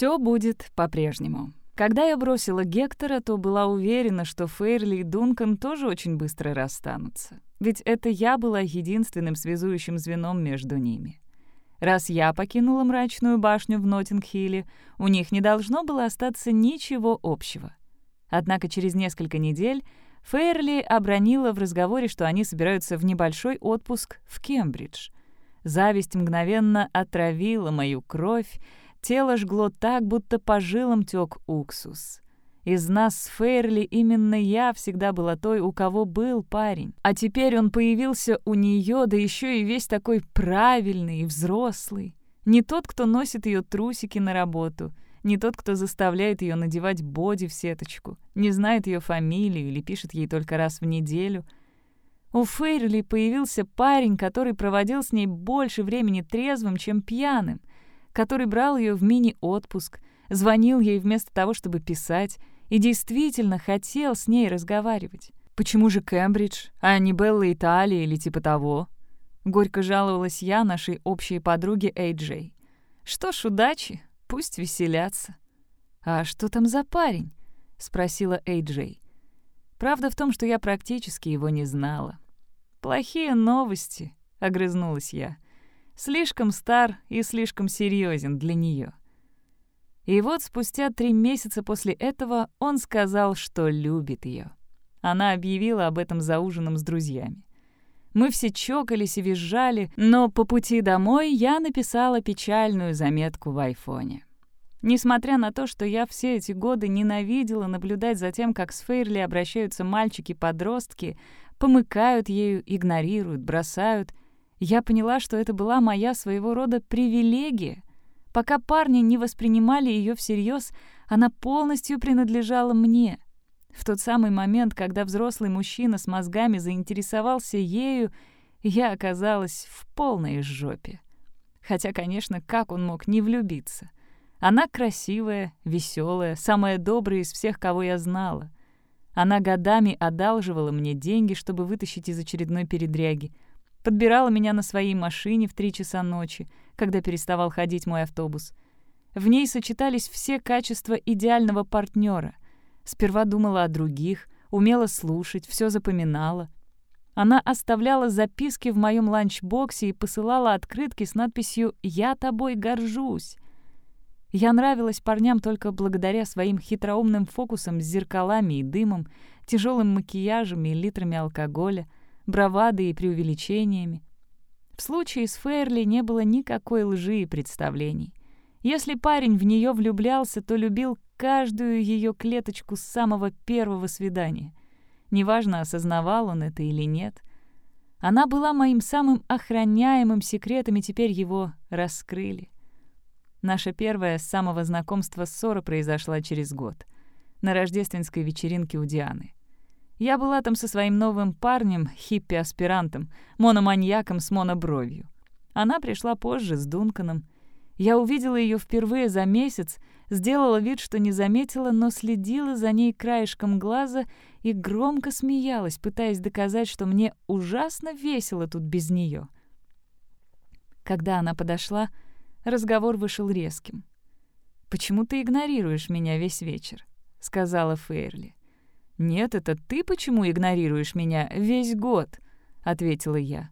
Все будет по-прежнему. Когда я бросила Гектора, то была уверена, что Фейрли и Дункан тоже очень быстро расстанутся. Ведь это я была единственным связующим звеном между ними. Раз я покинула мрачную башню в Ноттингхилле, у них не должно было остаться ничего общего. Однако через несколько недель Фейрли обронила в разговоре, что они собираются в небольшой отпуск в Кембридж. Зависть мгновенно отравила мою кровь, тело жгло так, будто по жилам тёк уксус. Из нас с Фейрли именно я всегда была той, у кого был парень. А теперь он появился у нее, да еще и весь такой правильный и взрослый. Не тот, кто носит ее трусики на работу, не тот, кто заставляет ее надевать боди в сеточку, не знает ее фамилию или пишет ей только раз в неделю. У Фейрли появился парень, который проводил с ней больше времени трезвым, чем пьяным, который брал ее в мини-отпуск, звонил ей вместо того, чтобы писать, и действительно хотел с ней разговаривать. Почему же Кембридж, а не Белла Италия или типа того? Горько жаловалась я нашей общей подруге Эйджей. Что ж, удачи, пусть веселятся. «А что там за парень?» — спросила Эйджей. Правда в том, что я практически его не знала. «Плохие новости», — огрызнулась я. «Слишком стар и слишком серьезен для нее. И вот спустя три месяца после этого он сказал, что любит ее. Она объявила об этом за ужином с друзьями. Мы все чокались и визжали, но по пути домой я написала печальную заметку в айфоне. Несмотря на то, что я все эти годы ненавидела наблюдать за тем, как с Фейрли обращаются мальчики-подростки, помыкают ею, игнорируют, бросают, я поняла, что это была моя своего рода привилегия — Пока парни не воспринимали ее всерьез, она полностью принадлежала мне. В тот самый момент, когда взрослый мужчина с мозгами заинтересовался ею, я оказалась в полной жопе. Хотя, конечно, как он мог не влюбиться? Она красивая, веселая, самая добрая из всех, кого я знала. Она годами одалживала мне деньги, чтобы вытащить из очередной передряги — Подбирала меня на своей машине в три часа ночи, когда переставал ходить мой автобус. В ней сочетались все качества идеального партнера. Сперва думала о других, умела слушать, все запоминала. Она оставляла записки в моем ланчбоксе и посылала открытки с надписью «Я тобой горжусь». Я нравилась парням только благодаря своим хитроумным фокусам с зеркалами и дымом, тяжелым макияжем и литрами алкоголя — бравадой и преувеличениями. В случае с Фейрли не было никакой лжи и представлений. Если парень в нее влюблялся, то любил каждую ее клеточку с самого первого свидания. Неважно, осознавал он это или нет. Она была моим самым охраняемым секретом, и теперь его раскрыли. Наша первая с самого знакомства ссора произошла через год, на рождественской вечеринке у Дианы. Я была там со своим новым парнем, хиппи-аспирантом, мономаньяком с монобровью. Она пришла позже с Дунканом. Я увидела ее впервые за месяц, сделала вид, что не заметила, но следила за ней краешком глаза и громко смеялась, пытаясь доказать, что мне ужасно весело тут без нее. Когда она подошла, разговор вышел резким. «Почему ты игнорируешь меня весь вечер?» — сказала Фейрли. «Нет, это ты почему игнорируешь меня весь год?» — ответила я.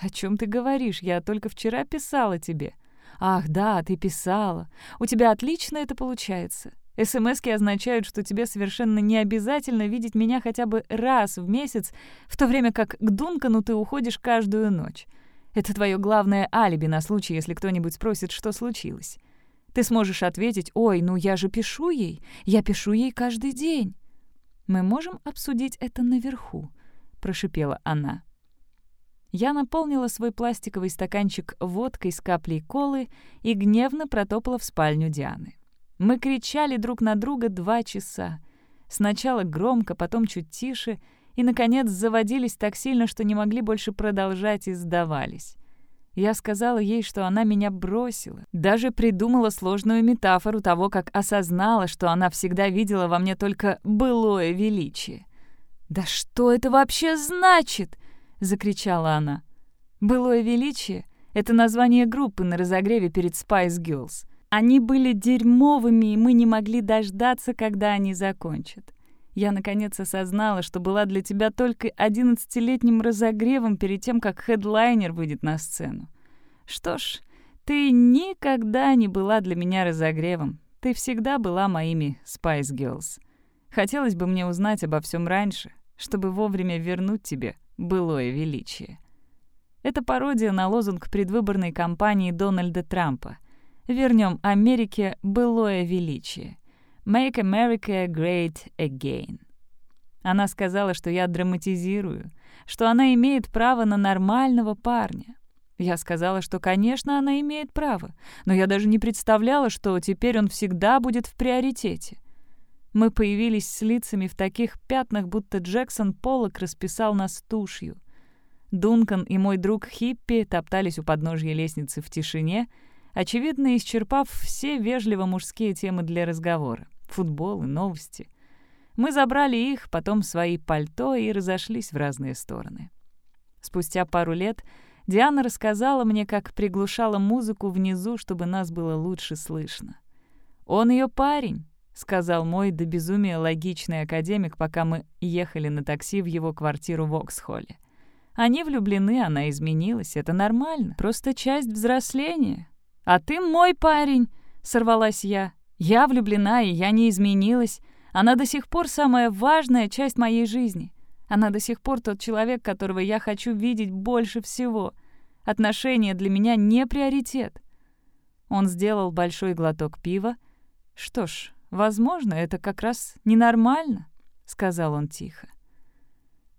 «О чем ты говоришь? Я только вчера писала тебе». «Ах, да, ты писала. У тебя отлично это получается. СМСки означают, что тебе совершенно не обязательно видеть меня хотя бы раз в месяц, в то время как к Дункану ты уходишь каждую ночь. Это твое главное алиби на случай, если кто-нибудь спросит, что случилось. Ты сможешь ответить, «Ой, ну я же пишу ей. Я пишу ей каждый день». «Мы можем обсудить это наверху», — прошипела она. Я наполнила свой пластиковый стаканчик водкой с каплей колы и гневно протопала в спальню Дианы. Мы кричали друг на друга два часа. Сначала громко, потом чуть тише, и, наконец, заводились так сильно, что не могли больше продолжать и сдавались. Я сказала ей, что она меня бросила. Даже придумала сложную метафору того, как осознала, что она всегда видела во мне только былое величие. «Да что это вообще значит?» — закричала она. «Былое величие — это название группы на разогреве перед Spice Girls. Они были дерьмовыми, и мы не могли дождаться, когда они закончат. Я, наконец, осознала, что была для тебя только одиннадцатилетним разогревом перед тем, как хедлайнер выйдет на сцену. Что ж, ты никогда не была для меня разогревом. Ты всегда была моими Spice Girls. Хотелось бы мне узнать обо всем раньше, чтобы вовремя вернуть тебе былое величие. Это пародия на лозунг предвыборной кампании Дональда Трампа. Вернем Америке былое величие. Make America Great Again. Она сказала, что я драматизирую, что она имеет право на нормального парня. Я сказала, что, конечно, она имеет право, но я даже не представляла, что теперь он всегда будет в приоритете. Мы появились с лицами в таких пятнах, будто Джексон Поллок расписал нас тушью. Дункан и мой друг Хиппи топтались у подножья лестницы в тишине, очевидно, исчерпав все вежливо мужские темы для разговора — футбол и новости. Мы забрали их, потом свои пальто и разошлись в разные стороны. Спустя пару лет Диана рассказала мне, как приглушала музыку внизу, чтобы нас было лучше слышно. «Он ее парень», — сказал мой до безумия логичный академик, пока мы ехали на такси в его квартиру в Оксхолле. «Они влюблены, она изменилась, это нормально, просто часть взросления». «А ты мой парень», — сорвалась я. «Я влюблена, и я не изменилась. Она до сих пор самая важная часть моей жизни». Она до сих пор тот человек, которого я хочу видеть больше всего. Отношения для меня не приоритет. Он сделал большой глоток пива. «Что ж, возможно, это как раз ненормально», — сказал он тихо.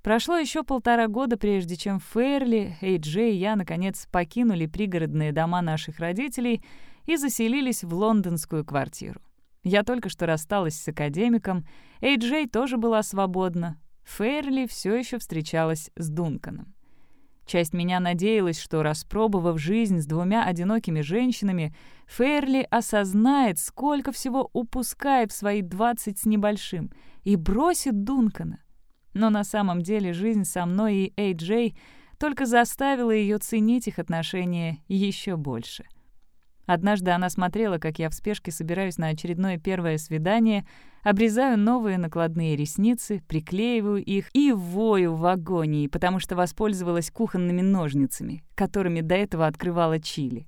Прошло еще полтора года, прежде чем Фейрли, Эйджей и я, наконец, покинули пригородные дома наших родителей и заселились в лондонскую квартиру. Я только что рассталась с академиком, Эйджей тоже была свободна, Фейрли все еще встречалась с Дунканом. Часть меня надеялась, что, распробовав жизнь с двумя одинокими женщинами, Фейрли осознает, сколько всего упускает в свои двадцать с небольшим, и бросит Дункана. Но на самом деле жизнь со мной и Эй Джей только заставила ее ценить их отношения еще больше — Однажды она смотрела, как я в спешке собираюсь на очередное первое свидание, обрезаю новые накладные ресницы, приклеиваю их и вою в агонии, потому что воспользовалась кухонными ножницами, которыми до этого открывала чили.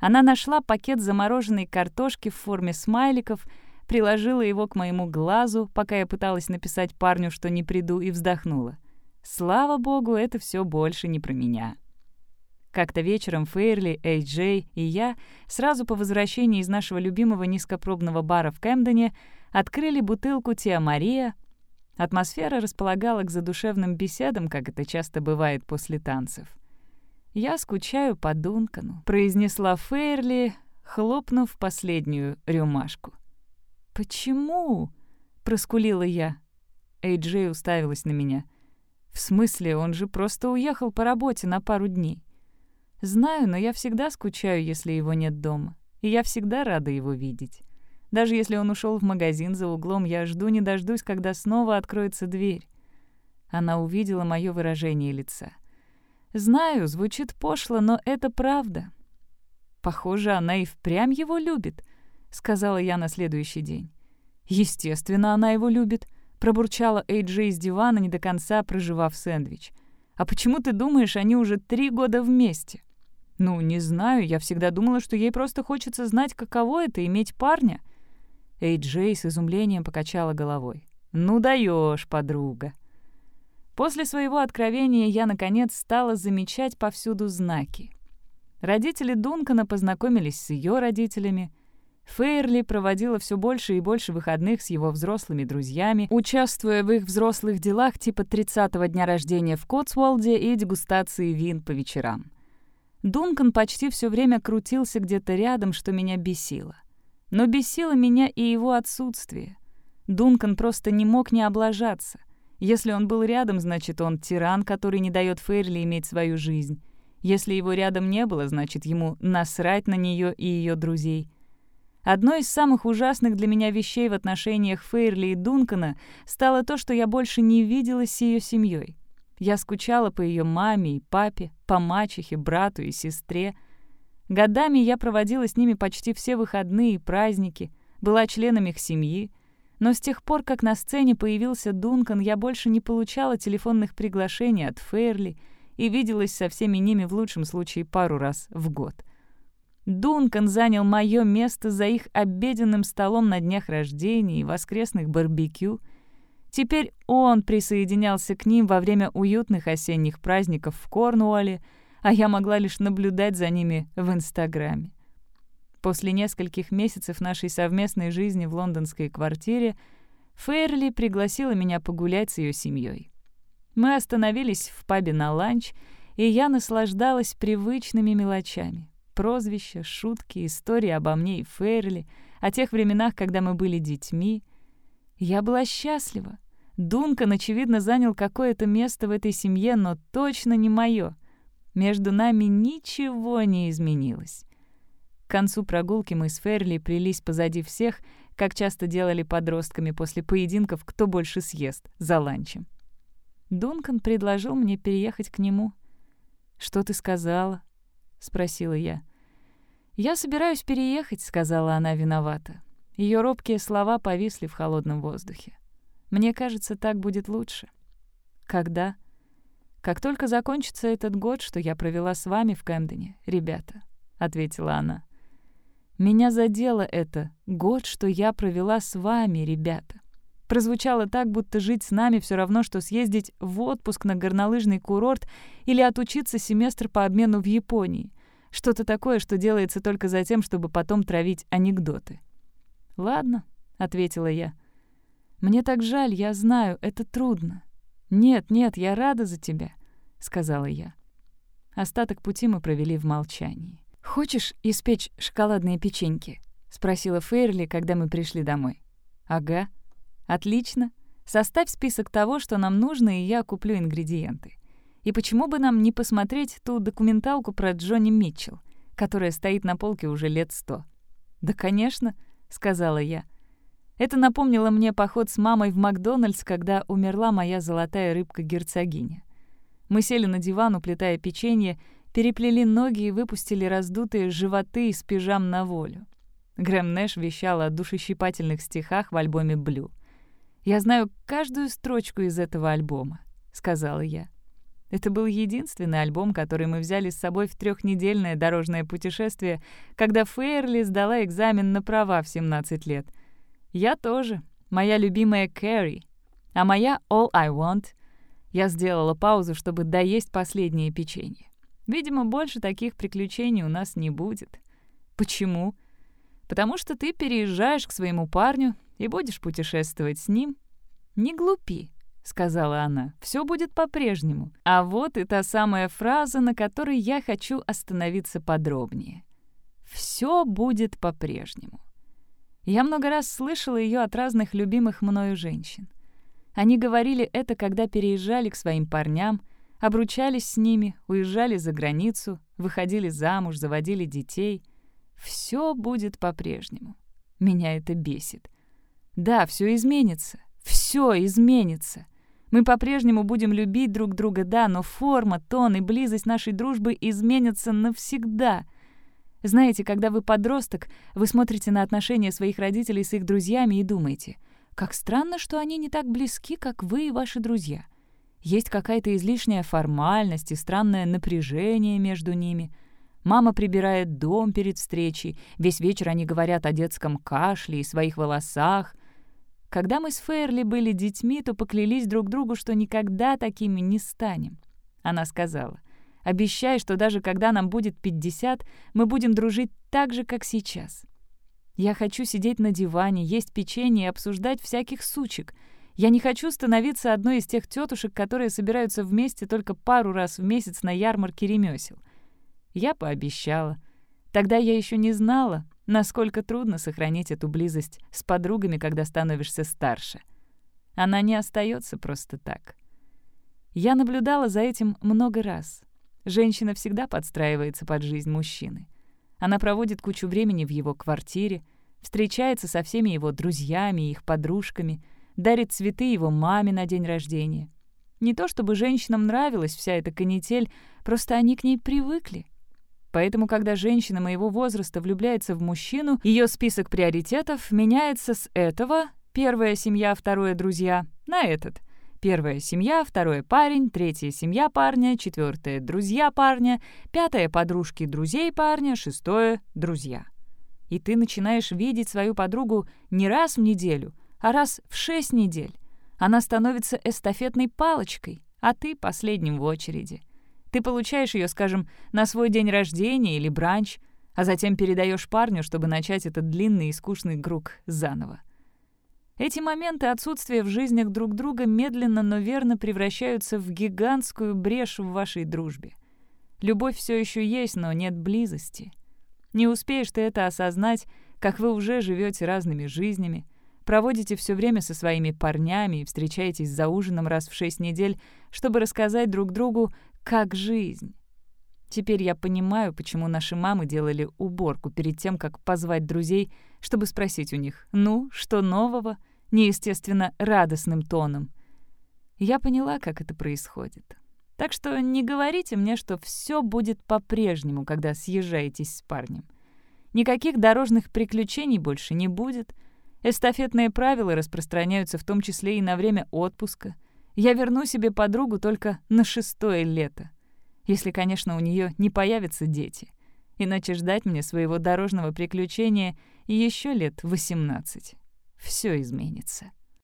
Она нашла пакет замороженной картошки в форме смайликов, приложила его к моему глазу, пока я пыталась написать парню, что не приду, и вздохнула. Слава богу, это все больше не про меня. Как-то вечером Фейрли, Эй Джей и я сразу по возвращении из нашего любимого низкопробного бара в Кэмдене открыли бутылку Тиа Мария. Атмосфера располагала к задушевным беседам, как это часто бывает после танцев. «Я скучаю по Дункану», — произнесла Фейрли, хлопнув последнюю рюмашку. «Почему?» — проскулила я. Эй Джей уставилась на меня. «В смысле, он же просто уехал по работе на пару дней». Знаю, но я всегда скучаю, если его нет дома. И я всегда рада его видеть. Даже если он ушел в магазин за углом, я жду не дождусь, когда снова откроется дверь. Она увидела мое выражение лица. Знаю, звучит пошло, но это правда. Похоже, она и впрямь его любит, сказала я на следующий день. Естественно, она его любит, пробурчала Эйджи из дивана, не до конца проживав сэндвич. А почему ты думаешь, они уже три года вместе? «Ну, не знаю, я всегда думала, что ей просто хочется знать, каково это — иметь парня». Эй Джей с изумлением покачала головой. «Ну даешь, подруга». После своего откровения я, наконец, стала замечать повсюду знаки. Родители Дункана познакомились с ее родителями. Фейерли проводила все больше и больше выходных с его взрослыми друзьями, участвуя в их взрослых делах типа 30-го дня рождения в Котсуолде и дегустации вин по вечерам. Дункан почти все время крутился где-то рядом, что меня бесило. Но бесило меня и его отсутствие. Дункан просто не мог не облажаться. Если он был рядом, значит, он тиран, который не дает Фейрли иметь свою жизнь. Если его рядом не было, значит, ему насрать на нее и ее друзей. Одной из самых ужасных для меня вещей в отношениях Фейрли и Дункана стало то, что я больше не виделась с ее семьей. Я скучала по ее маме и папе, по мачехе, брату и сестре. Годами я проводила с ними почти все выходные и праздники, была членом их семьи, но с тех пор, как на сцене появился Дункан, я больше не получала телефонных приглашений от Ферли и виделась со всеми ними в лучшем случае пару раз в год. Дункан занял мое место за их обеденным столом на днях рождения и воскресных барбекю. Теперь он присоединялся к ним во время уютных осенних праздников в Корнуолле, а я могла лишь наблюдать за ними в Инстаграме. После нескольких месяцев нашей совместной жизни в лондонской квартире Фейрли пригласила меня погулять с ее семьей. Мы остановились в пабе на ланч, и я наслаждалась привычными мелочами. Прозвища, шутки, истории обо мне и Фейрли, о тех временах, когда мы были детьми. Я была счастлива. Дункан, очевидно, занял какое-то место в этой семье, но точно не мое. Между нами ничего не изменилось. К концу прогулки мы с Ферли плелись позади всех, как часто делали подростками после поединков «Кто больше съест» за ланчем. Дункан предложил мне переехать к нему. «Что ты сказала?» — спросила я. «Я собираюсь переехать», — сказала она виновата. Ее робкие слова повисли в холодном воздухе. «Мне кажется, так будет лучше». «Когда?» «Как только закончится этот год, что я провела с вами в Кэмдене, ребята», — ответила она. Меня задело это. Год, что я провела с вами, ребята. Прозвучало так, будто жить с нами все равно, что съездить в отпуск на горнолыжный курорт или отучиться семестр по обмену в Японии. Что-то такое, что делается только за тем, чтобы потом травить анекдоты. «Ладно», — ответила я. «Мне так жаль, я знаю, это трудно». «Нет, нет, я рада за тебя», — сказала я. Остаток пути мы провели в молчании. «Хочешь испечь шоколадные печеньки?» — спросила Фейрли, когда мы пришли домой. «Ага. Отлично. Составь список того, что нам нужно, и я куплю ингредиенты. И почему бы нам не посмотреть ту документалку про Джонни Митчелл, которая стоит на полке уже лет сто?» «Да, конечно», — сказала я. Это напомнило мне поход с мамой в Макдональдс, когда умерла моя золотая рыбка-герцогиня. Мы сели на диван, уплетая печенье, переплели ноги и выпустили раздутые животы из пижам на волю. Грэм Нэш вещал о душещипательных стихах в альбоме «Блю». «Я знаю каждую строчку из этого альбома», — сказала я. Это был единственный альбом, который мы взяли с собой в трехнедельное дорожное путешествие, когда Фейерли сдала экзамен на права в 17 лет. Я тоже. Моя любимая Кэрри. А моя All I Want. Я сделала паузу, чтобы доесть последнее печенье. Видимо, больше таких приключений у нас не будет. Почему? Потому что ты переезжаешь к своему парню и будешь путешествовать с ним. Не глупи, — сказала она, — «все будет по-прежнему». А вот и та самая фраза, на которой я хочу остановиться подробнее. «Все будет по-прежнему». Я много раз слышала ее от разных любимых мною женщин. Они говорили это, когда переезжали к своим парням, обручались с ними, уезжали за границу, выходили замуж, заводили детей. Все будет по-прежнему. Меня это бесит. Да, все изменится. Все изменится. Мы по-прежнему будем любить друг друга, да, но форма, тон и близость нашей дружбы изменятся навсегда. Знаете, когда вы подросток, вы смотрите на отношения своих родителей с их друзьями и думаете, как странно, что они не так близки, как вы и ваши друзья. Есть какая-то излишняя формальность и странное напряжение между ними. Мама прибирает дом перед встречей, весь вечер они говорят о детском кашле и своих волосах. Когда мы с Фейерли были детьми, то поклялись друг другу, что никогда такими не станем. Она сказала, «Обещай, что даже когда нам будет 50, мы будем дружить так же, как сейчас». Я хочу сидеть на диване, есть печенье и обсуждать всяких сучек — я не хочу становиться одной из тех тетушек, которые собираются вместе только пару раз в месяц на ярмарке ремесел. Я пообещала. Тогда я еще не знала, насколько трудно сохранить эту близость с подругами, когда становишься старше. Она не остается просто так. Я наблюдала за этим много раз. Женщина всегда подстраивается под жизнь мужчины. Она проводит кучу времени в его квартире, встречается со всеми его друзьями и их подружками — дарит цветы его маме на день рождения. Не то чтобы женщинам нравилась вся эта канитель, просто они к ней привыкли. Поэтому, когда женщина моего возраста влюбляется в мужчину, ее список приоритетов меняется с этого «первая семья, второе друзья» на этот Первая семья, второе парень, третья семья парня, четвертое друзья парня, пятое подружки друзей парня, шестое друзья. И ты начинаешь видеть свою подругу не раз в неделю, а раз в шесть недель. Она становится эстафетной палочкой, а ты последним в очереди. Ты получаешь ее, скажем, на свой день рождения или бранч, а затем передаешь парню, чтобы начать этот длинный и скучный круг заново. Эти моменты отсутствия в жизнях друг друга медленно, но верно превращаются в гигантскую брешь в вашей дружбе. Любовь все еще есть, но нет близости. Не успеешь ты это осознать, как вы уже живете разными жизнями, проводите все время со своими парнями и встречаетесь за ужином раз в шесть недель, чтобы рассказать друг другу, как жизнь. Теперь я понимаю, почему наши мамы делали уборку перед тем, как позвать друзей, чтобы спросить у них «Ну, что нового?» неестественно радостным тоном. Я поняла, как это происходит. Так что не говорите мне, что все будет по-прежнему, когда съезжаетесь с парнем. Никаких дорожных приключений больше не будет. Эстафетные правила распространяются в том числе и на время отпуска. Я верну себе подругу только на шестое лето. Если, конечно, у нее не появятся дети. Иначе ждать мне своего дорожного приключения еще лет восемнадцать все изменится.